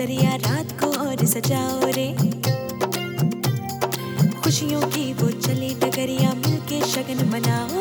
नज़रिया रात को और सजाओ रे। खुशियों की वो चले डगरिया मिलके शगन मनाओ।